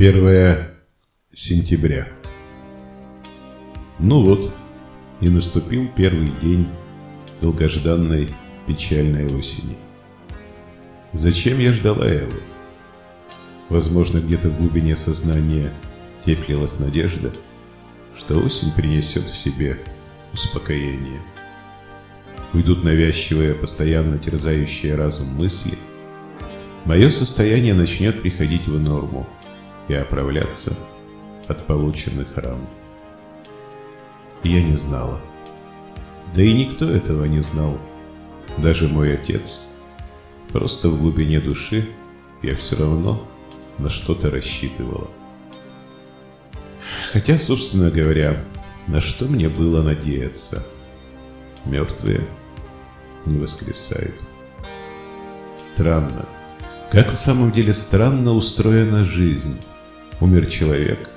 1 сентября. Ну вот, и наступил первый день долгожданной печальной осени. Зачем я ждала его? Возможно, где-то в глубине сознания теплилась надежда, что осень принесет в себе успокоение. Уйдут навязчивые, постоянно терзающие разум мысли. Мое состояние начнет приходить в норму – и оправляться от полученных ран. Я не знала. Да и никто этого не знал. Даже мой отец. Просто в глубине души я все равно на что-то рассчитывала. Хотя, собственно говоря, на что мне было надеяться? Мертвые не воскресают. Странно. Как в самом деле странно устроена жизнь. Умер человек,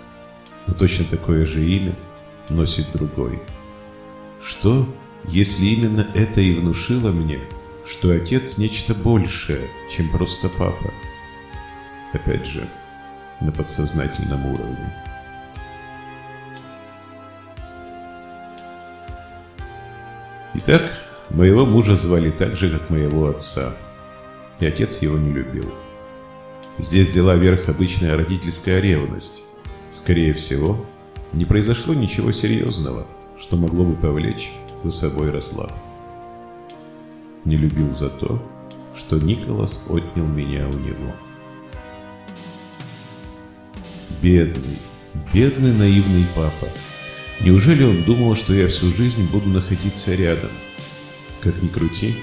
но точно такое же имя носит другой. Что, если именно это и внушило мне, что отец нечто большее, чем просто папа? Опять же, на подсознательном уровне. Итак, моего мужа звали так же, как моего отца, и отец его не любил. Здесь взяла верх обычная родительская ревность. Скорее всего, не произошло ничего серьезного, что могло бы повлечь за собой Рослав. Не любил за то, что Николас отнял меня у него. Бедный, бедный наивный папа. Неужели он думал, что я всю жизнь буду находиться рядом? Как ни крути,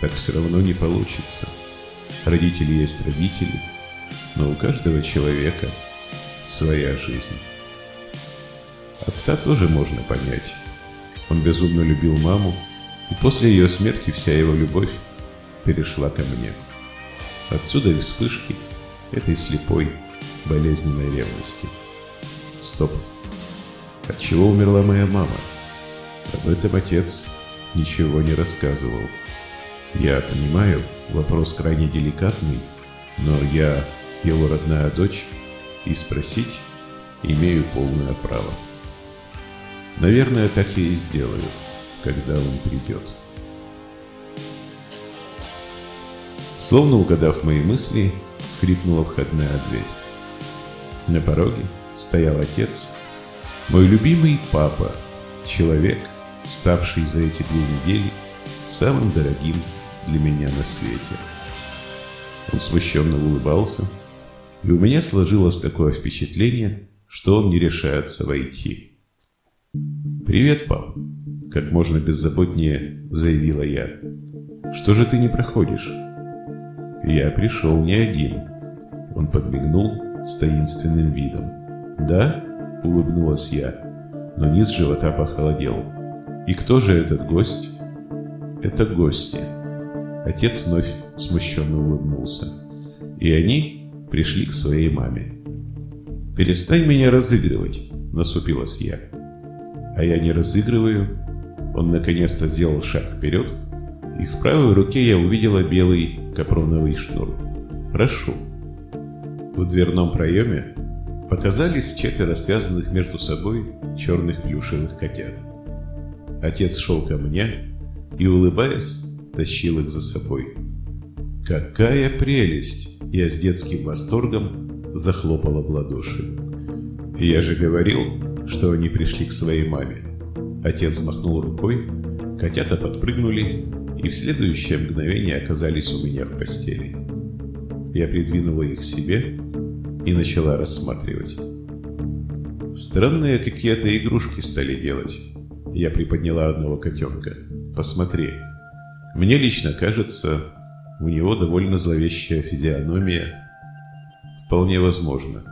так все равно не получится. Родители есть родители – но у каждого человека своя жизнь. Отца тоже можно понять. Он безумно любил маму, и после ее смерти вся его любовь перешла ко мне. Отсюда и вспышки этой слепой, болезненной ревности. Стоп. От чего умерла моя мама? Об этом отец ничего не рассказывал. Я понимаю, вопрос крайне деликатный, но я его родная дочь, и спросить имею полное право. Наверное, так я и сделаю, когда он придет. Словно угадав мои мысли, скрипнула входная дверь. На пороге стоял отец, мой любимый папа, человек, ставший за эти две недели самым дорогим для меня на свете. Он смущенно улыбался, и у меня сложилось такое впечатление, что он не решается войти. «Привет, пап!» – как можно беззаботнее заявила я. «Что же ты не проходишь?» «Я пришел не один». Он подмигнул с таинственным видом. «Да?» – улыбнулась я, но низ живота похолодел. «И кто же этот гость?» «Это гости». Отец вновь смущенно улыбнулся. «И они пришли к своей маме. «Перестань меня разыгрывать», — насупилась я. «А я не разыгрываю». Он наконец-то сделал шаг вперед, и в правой руке я увидела белый капроновый шнур. «Прошу». В дверном проеме показались четверо связанных между собой черных плюшевых котят. Отец шел ко мне и, улыбаясь, тащил их за собой. «Какая прелесть!» Я с детским восторгом захлопала в ладоши. «Я же говорил, что они пришли к своей маме». Отец махнул рукой, котята подпрыгнули и в следующее мгновение оказались у меня в постели. Я придвинула их себе и начала рассматривать. Странные какие-то игрушки стали делать. Я приподняла одного котенка. Посмотри. Мне лично кажется, у него довольно зловещая физиономия. Вполне возможно.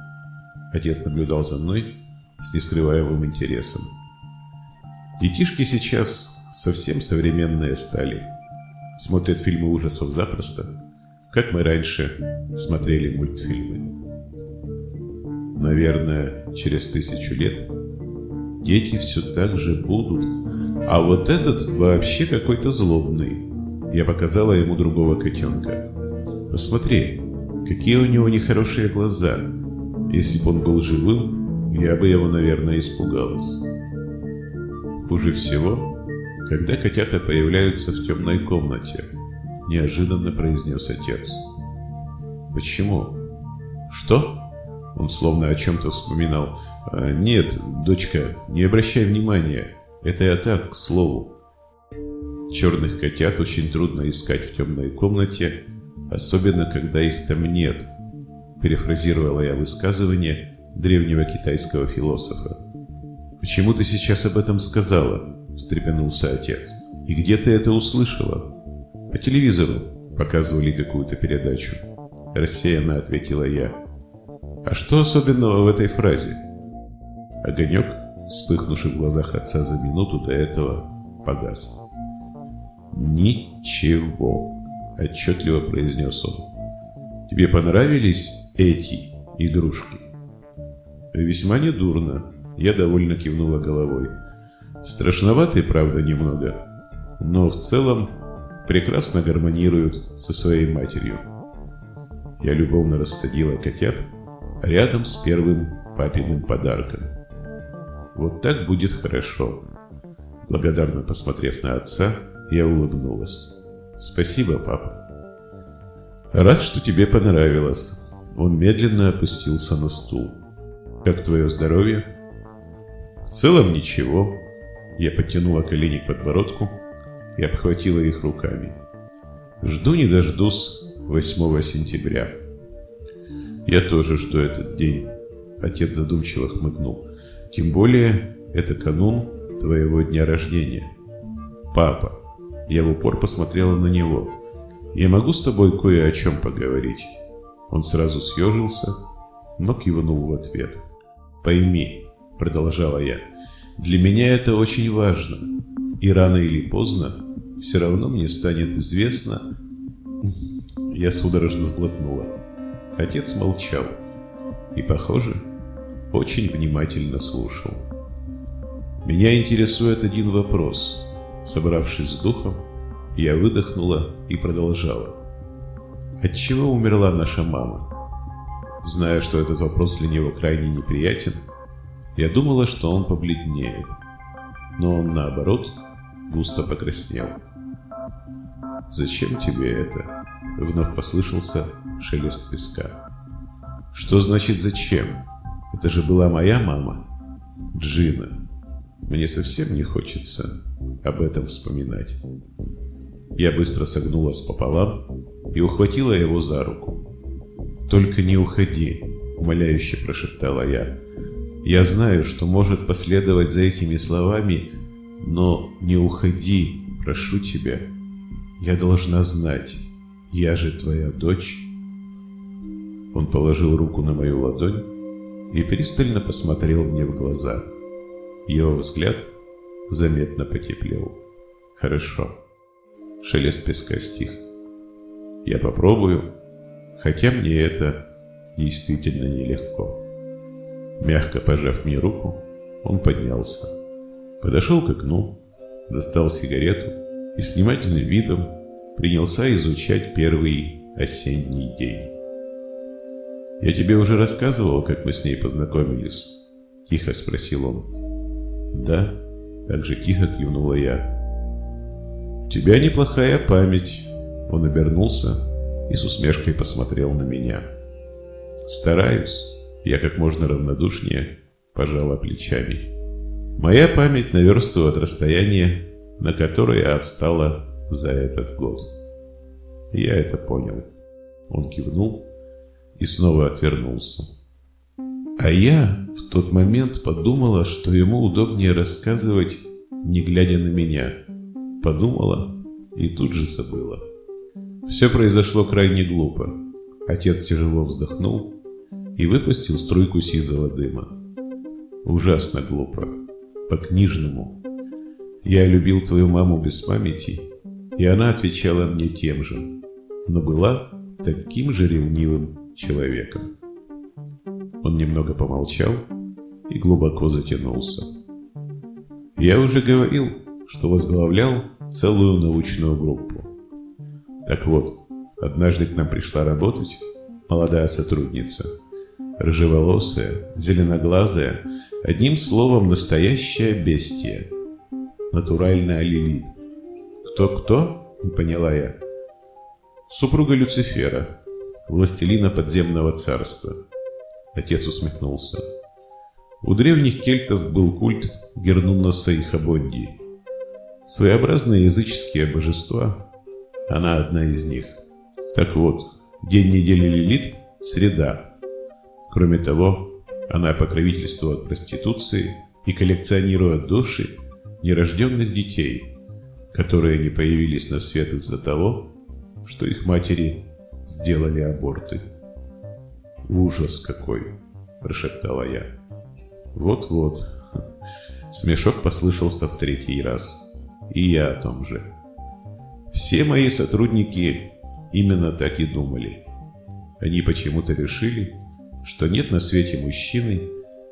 Отец наблюдал за мной с нескрываемым интересом. Детишки сейчас совсем современные стали. Смотрят фильмы ужасов запросто, как мы раньше смотрели мультфильмы. Наверное, через тысячу лет дети все так же будут. А вот этот вообще какой-то злобный. Я показала ему другого котенка. Посмотри, какие у него нехорошие глаза. Если бы он был живым, я бы его, наверное, испугалась. Хуже всего, когда котята появляются в темной комнате, неожиданно произнес отец. Почему? Что? Он словно о чем-то вспоминал. А, нет, дочка, не обращай внимания. Это я так, к слову. Черных котят очень трудно искать в темной комнате, особенно когда их там нет, перефразировала я высказывание древнего китайского философа. «Почему ты сейчас об этом сказала?» – встрепенулся отец. «И где ты это услышала?» «По телевизору показывали какую-то передачу». Рассеянно ответила я. «А что особенного в этой фразе?» Огонек, вспыхнувший в глазах отца за минуту до этого, погас. «Ничего», — отчетливо произнес он. «Тебе понравились эти игрушки?» «Весьма недурно», — я довольно кивнула головой. «Страшноватые, правда, немного, но в целом прекрасно гармонируют со своей матерью». Я любовно рассадила котят рядом с первым папиным подарком. «Вот так будет хорошо», Благодарно посмотрев на отца, я улыбнулась. «Спасибо, папа». «Рад, что тебе понравилось». Он медленно опустился на стул. «Как твое здоровье?» «В целом ничего». Я подтянула колени к подбородку и обхватила их руками. «Жду не дождусь 8 сентября». «Я тоже жду этот день», — отец задумчиво хмыкнул. «Тем более это канун твоего дня рождения». «Папа, я в упор посмотрела на него. «Я могу с тобой кое о чем поговорить?» Он сразу съежился, но кивнул в ответ. «Пойми», — продолжала я, — «для меня это очень важно, и рано или поздно все равно мне станет известно...» Я судорожно сглотнула. Отец молчал и, похоже, очень внимательно слушал. «Меня интересует один вопрос», Собравшись с духом, я выдохнула и продолжала. От чего умерла наша мама? Зная, что этот вопрос для него крайне неприятен, я думала, что он побледнеет. Но он, наоборот, густо покраснел. «Зачем тебе это?» — вновь послышался шелест песка. «Что значит «зачем»? Это же была моя мама, Джина. Мне совсем не хочется об этом вспоминать. Я быстро согнулась пополам и ухватила его за руку. «Только не уходи», — умоляюще прошептала я. «Я знаю, что может последовать за этими словами, но не уходи, прошу тебя. Я должна знать, я же твоя дочь». Он положил руку на мою ладонь и пристально посмотрел мне в глаза. Его взгляд заметно потеплел. Хорошо. Шелест песка стих. Я попробую, хотя мне это действительно нелегко. Мягко пожав мне руку, он поднялся. Подошел к окну, достал сигарету и с внимательным видом принялся изучать первый осенний день. «Я тебе уже рассказывал, как мы с ней познакомились?» – тихо спросил он. «Да», так же тихо кивнула я. «У тебя неплохая память», — он обернулся и с усмешкой посмотрел на меня. «Стараюсь», — я как можно равнодушнее пожала плечами. «Моя память наверстывает расстояние, на которое отстала за этот год». Я это понял. Он кивнул и снова отвернулся. А я в тот момент подумала, что ему удобнее рассказывать, не глядя на меня. Подумала и тут же забыла. Все произошло крайне глупо. Отец тяжело вздохнул и выпустил струйку сизого дыма. Ужасно глупо. По-книжному. Я любил твою маму без памяти, и она отвечала мне тем же, но была таким же ревнивым человеком. Он немного помолчал и глубоко затянулся. Я уже говорил, что возглавлял целую научную группу. Так вот, однажды к нам пришла работать молодая сотрудница. Рыжеволосая, зеленоглазая, одним словом, настоящая бестия. Натуральная Лилит. Кто-кто? Не поняла я. Супруга Люцифера, властелина подземного царства. Отец усмехнулся. У древних кельтов был культ Гернунаса и Хабондии. Своеобразные языческие божества. Она одна из них. Так вот, день недели Лилит – среда. Кроме того, она покровительствует проституции и коллекционирует души нерожденных детей, которые не появились на свет из-за того, что их матери сделали аборты. «Ужас какой!» – прошептала я. «Вот-вот». Смешок послышался в третий раз. И я о том же. Все мои сотрудники именно так и думали. Они почему-то решили, что нет на свете мужчины,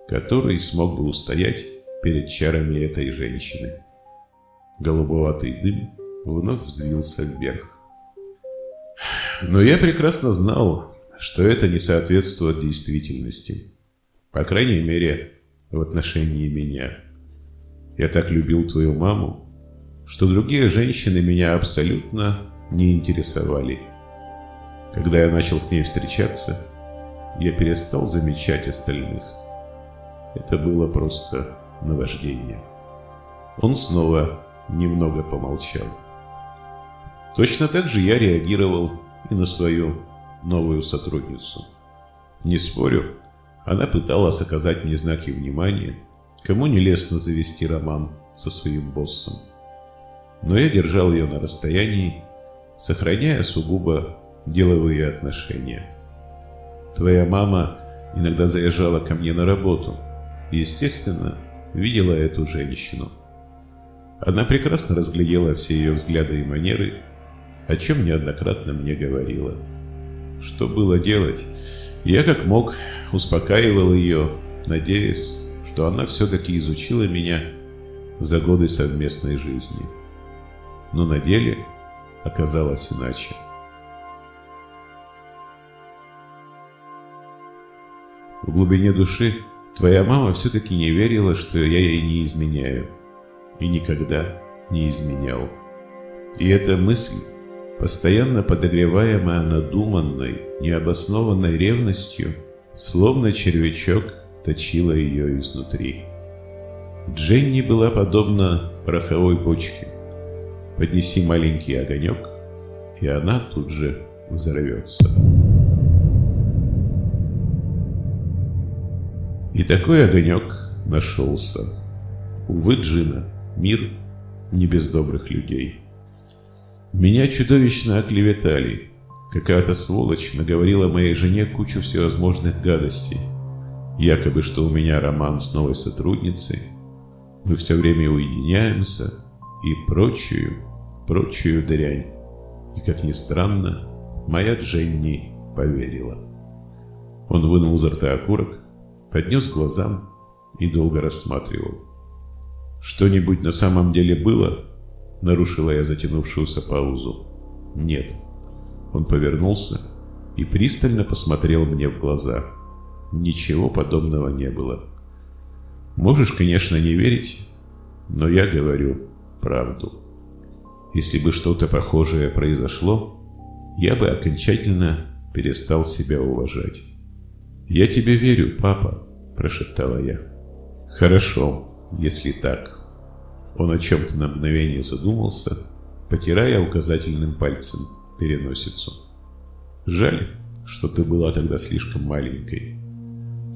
который смог бы устоять перед чарами этой женщины. Голубоватый дым вновь взвился вверх. Но я прекрасно знал, что это не соответствует действительности. По крайней мере, в отношении меня. Я так любил твою маму, что другие женщины меня абсолютно не интересовали. Когда я начал с ней встречаться, я перестал замечать остальных. Это было просто наваждение. Он снова немного помолчал. Точно так же я реагировал и на свою новую сотрудницу. Не спорю, она пыталась оказать мне знаки внимания, кому не лестно завести роман со своим боссом. Но я держал ее на расстоянии, сохраняя сугубо деловые отношения. Твоя мама иногда заезжала ко мне на работу и, естественно, видела эту женщину. Она прекрасно разглядела все ее взгляды и манеры, о чем неоднократно мне говорила. Что было делать? Я как мог успокаивал ее, надеясь, что она все-таки изучила меня за годы совместной жизни. Но на деле оказалось иначе. В глубине души твоя мама все-таки не верила, что я ей не изменяю. И никогда не изменял. И эта мысль постоянно подогреваемая надуманной, необоснованной ревностью, словно червячок точила ее изнутри. Дженни была подобна пороховой бочке. Поднеси маленький огонек, и она тут же взорвется. И такой огонек нашелся. Увы, Джина, мир не без добрых людей. Меня чудовищно оклеветали. Какая-то сволочь наговорила моей жене кучу всевозможных гадостей. Якобы, что у меня роман с новой сотрудницей, мы все время уединяемся и прочую, прочую дрянь. И, как ни странно, моя Дженни поверила. Он вынул изо рта окурок, поднес глазам и долго рассматривал. «Что-нибудь на самом деле было?» Нарушила я затянувшуюся паузу. Нет. Он повернулся и пристально посмотрел мне в глаза. Ничего подобного не было. Можешь, конечно, не верить, но я говорю правду. Если бы что-то похожее произошло, я бы окончательно перестал себя уважать. «Я тебе верю, папа», – прошептала я. «Хорошо, если так». Он о чем-то на мгновение задумался, потирая указательным пальцем переносицу. «Жаль, что ты была тогда слишком маленькой».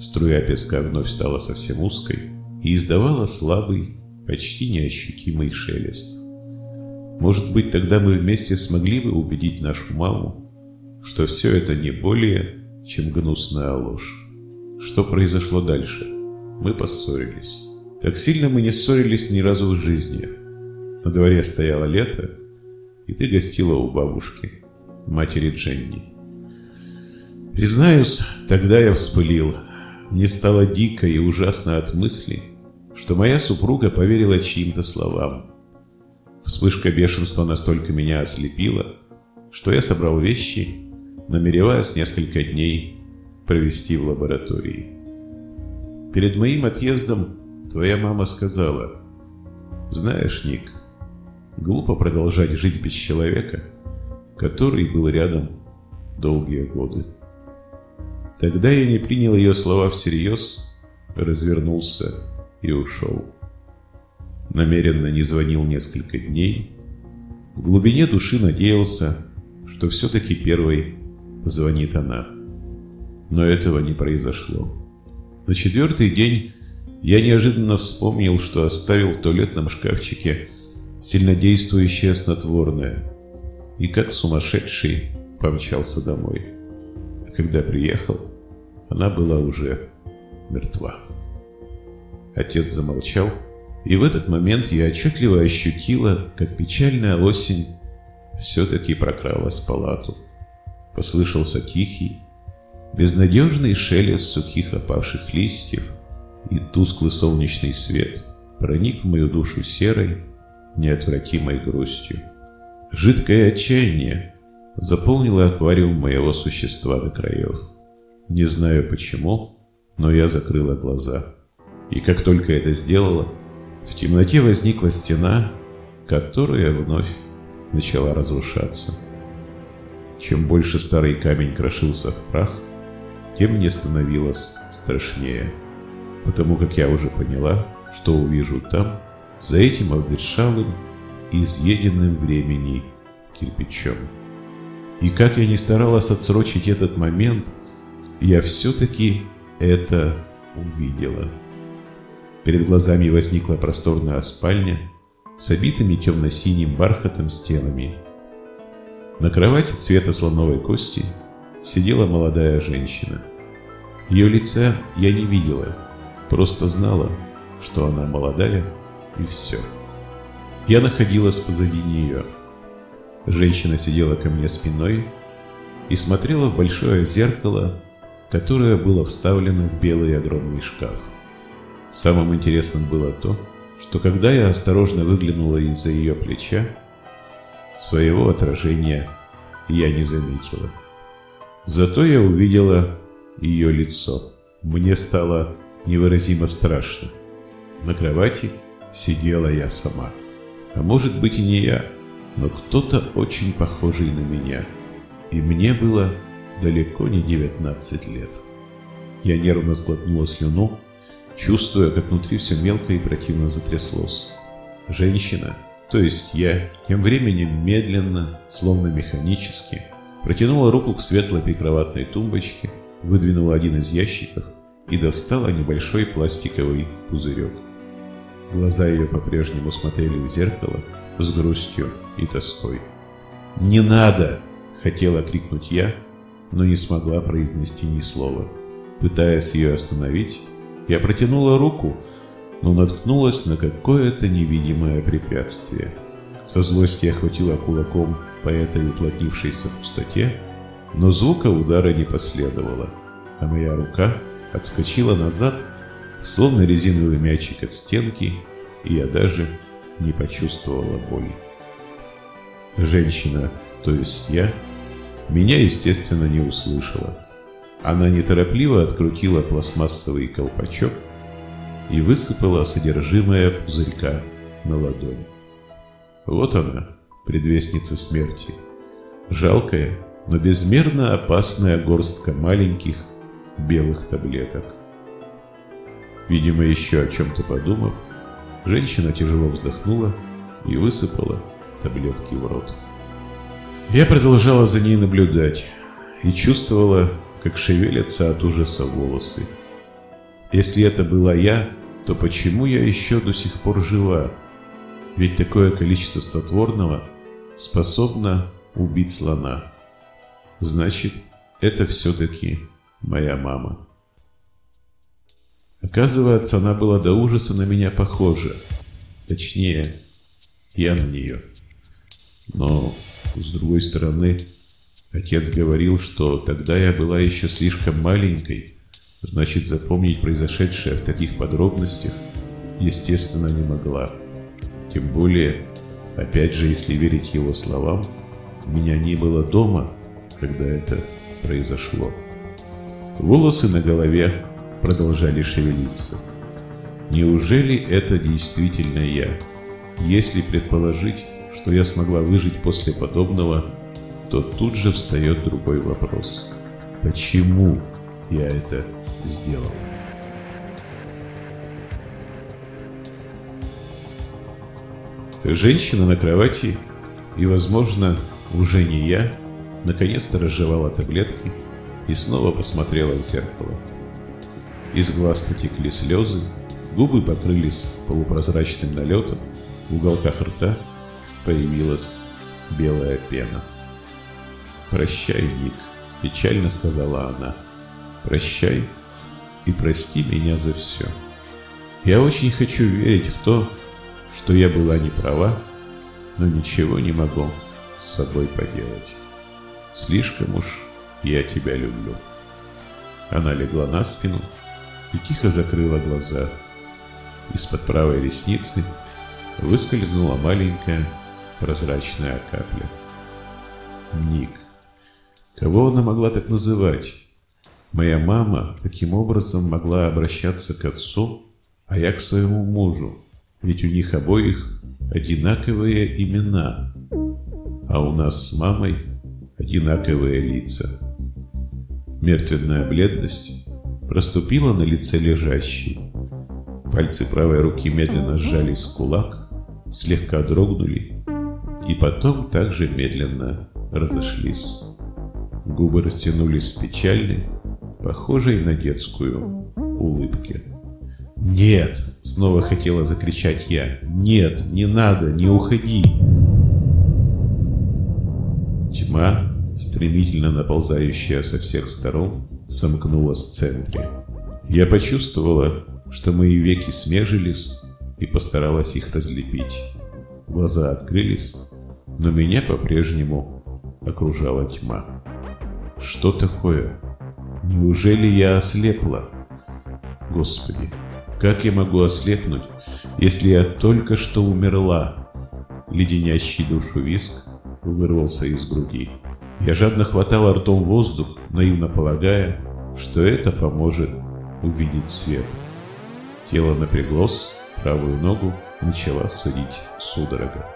Струя песка вновь стала совсем узкой и издавала слабый, почти неощутимый шелест. Может быть, тогда мы вместе смогли бы убедить нашу маму, что все это не более, чем гнусная ложь. Что произошло дальше? Мы поссорились. Так сильно мы не ссорились ни разу в жизни. На дворе стояло лето, и ты гостила у бабушки, матери Дженни. Признаюсь, тогда я вспылил. Мне стало дико и ужасно от мысли, что моя супруга поверила чьим-то словам. Вспышка бешенства настолько меня ослепила, что я собрал вещи, намереваясь несколько дней провести в лаборатории. Перед моим отъездом твоя мама сказала, «Знаешь, Ник, глупо продолжать жить без человека, который был рядом долгие годы». Тогда я не принял ее слова всерьез, развернулся и ушел. Намеренно не звонил несколько дней. В глубине души надеялся, что все-таки первой звонит она. Но этого не произошло. На четвертый день я неожиданно вспомнил, что оставил в туалетном шкафчике сильнодействующее снотворное и как сумасшедший помчался домой. А когда приехал, она была уже мертва. Отец замолчал, и в этот момент я отчетливо ощутила, как печальная осень все-таки прокралась в палату. Послышался тихий, безнадежный шелест сухих опавших листьев, и тусклый солнечный свет проник в мою душу серой, неотвратимой грустью. Жидкое отчаяние заполнило аквариум моего существа до краев. Не знаю почему, но я закрыла глаза. И как только это сделала, в темноте возникла стена, которая вновь начала разрушаться. Чем больше старый камень крошился в прах, тем мне становилось страшнее, потому как я уже поняла, что увижу там, за этим обветшалым изъеденным времени кирпичом. И как я не старалась отсрочить этот момент, я все-таки это увидела. Перед глазами возникла просторная спальня с обитыми темно-синим бархатом стенами. На кровати цвета слоновой кости сидела молодая женщина. Ее лица я не видела, просто знала, что она молодая, и все. Я находилась позади нее. Женщина сидела ко мне спиной и смотрела в большое зеркало, которое было вставлено в белый огромный шкаф. Самым интересным было то, что когда я осторожно выглянула из-за ее плеча, своего отражения я не заметила. Зато я увидела ее лицо. Мне стало невыразимо страшно. На кровати сидела я сама. А может быть и не я, но кто-то очень похожий на меня. И мне было далеко не 19 лет. Я нервно сглотнула слюну, чувствуя, как внутри все мелко и противно затряслось. Женщина, то есть я, тем временем медленно, словно механически, протянула руку к светлой прикроватной тумбочке, выдвинула один из ящиков и достала небольшой пластиковый пузырек. Глаза ее по-прежнему смотрели в зеркало с грустью и тоской. «Не надо!» — хотела крикнуть я, но не смогла произнести ни слова. Пытаясь ее остановить, я протянула руку, но наткнулась на какое-то невидимое препятствие. Со злости я хватила кулаком по этой уплотнившейся пустоте, но звука удара не последовало, а моя рука отскочила назад, словно резиновый мячик от стенки, и я даже не почувствовала боли. Женщина, то есть я, меня, естественно, не услышала. Она неторопливо открутила пластмассовый колпачок и высыпала содержимое пузырька на ладонь. Вот она, предвестница смерти. Жалкая, но безмерно опасная горстка маленьких белых таблеток. Видимо, еще о чем-то подумав, женщина тяжело вздохнула и высыпала таблетки в рот. Я продолжала за ней наблюдать и чувствовала, как шевелятся от ужаса волосы. Если это была я, то почему я еще до сих пор жива? Ведь такое количество снотворного способно убить слона. Значит, это все-таки моя мама. Оказывается, она была до ужаса на меня похожа. Точнее, я на нее. Но, с другой стороны, отец говорил, что тогда я была еще слишком маленькой, значит, запомнить произошедшее в таких подробностях, естественно, не могла. Тем более, опять же, если верить его словам, меня не было дома, когда это произошло. Волосы на голове продолжали шевелиться. Неужели это действительно я? Если предположить, что я смогла выжить после подобного, то тут же встает другой вопрос. Почему я это сделал? Женщина на кровати, и, возможно, уже не я, наконец-то разжевала таблетки и снова посмотрела в зеркало. Из глаз потекли слезы, губы покрылись полупрозрачным налетом, в уголках рта появилась белая пена. «Прощай, Ник», — печально сказала она. «Прощай и прости меня за все. Я очень хочу верить в то, что я была не права, но ничего не могу с собой поделать. Слишком уж я тебя люблю». Она легла на спину и тихо закрыла глаза. Из-под правой ресницы выскользнула маленькая прозрачная капля. Ник. Кого она могла так называть? Моя мама таким образом могла обращаться к отцу, а я к своему мужу, ведь у них обоих одинаковые имена, а у нас с мамой одинаковые лица. Мертвенная бледность проступила на лице лежащей. Пальцы правой руки медленно сжались в кулак, слегка дрогнули и потом также медленно разошлись. Губы растянулись в печальной, похожей на детскую, улыбке. «Нет!» — снова хотела закричать я. «Нет, не надо, не уходи!» Тьма, стремительно наползающая со всех сторон, сомкнулась в центре. Я почувствовала, что мои веки смежились и постаралась их разлепить. Глаза открылись, но меня по-прежнему окружала тьма. Что такое? Неужели я ослепла? Господи, как я могу ослепнуть, если я только что умерла? Леденящий душу виск вырвался из груди. Я жадно хватала ртом воздух, наивно полагая, что это поможет увидеть свет. Тело напряглось, правую ногу начала сводить судорога.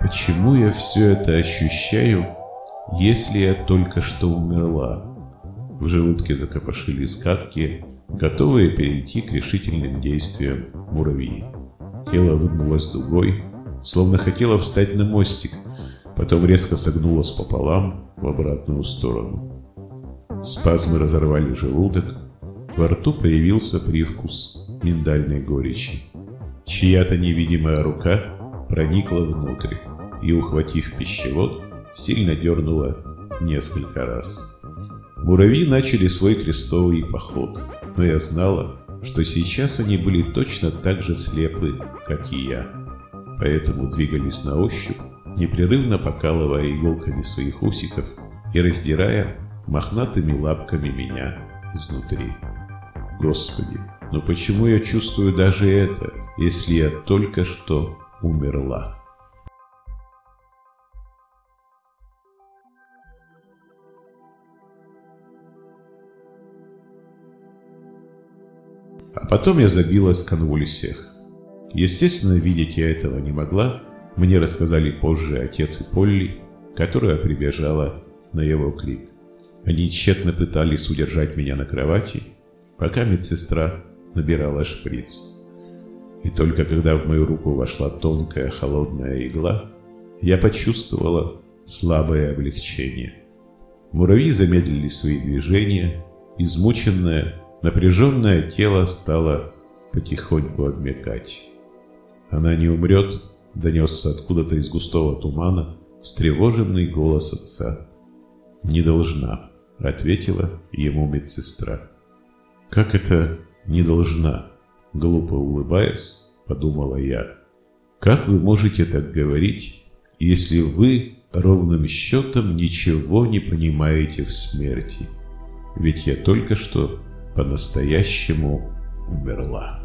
Почему я все это ощущаю, если я только что умерла? В желудке закопошились гадкие, готовые перейти к решительным действиям муравьи. Тело выгнулось дугой, словно хотело встать на мостик, потом резко согнулось пополам в обратную сторону. Спазмы разорвали желудок, во рту появился привкус миндальной горечи. Чья-то невидимая рука проникла внутрь и, ухватив пищевод, сильно дернула несколько раз. Муравьи начали свой крестовый поход, но я знала, что сейчас они были точно так же слепы, как и я. Поэтому двигались на ощупь, непрерывно покалывая иголками своих усиков и раздирая мохнатыми лапками меня изнутри. Господи, но почему я чувствую даже это, если я только что умерла? А потом я забилась в конвульсиях. Естественно, видеть я этого не могла. Мне рассказали позже отец и Полли, которая прибежала на его крик. Они тщетно пытались удержать меня на кровати, пока медсестра набирала шприц. И только когда в мою руку вошла тонкая холодная игла, я почувствовала слабое облегчение. Муравьи замедлили свои движения, измученное Напряженное тело стало потихоньку обмекать. «Она не умрет», — донесся откуда-то из густого тумана встревоженный голос отца. «Не должна», — ответила ему медсестра. «Как это не должна?» — глупо улыбаясь, подумала я. «Как вы можете так говорить, если вы ровным счетом ничего не понимаете в смерти? Ведь я только что по-настоящему умерла.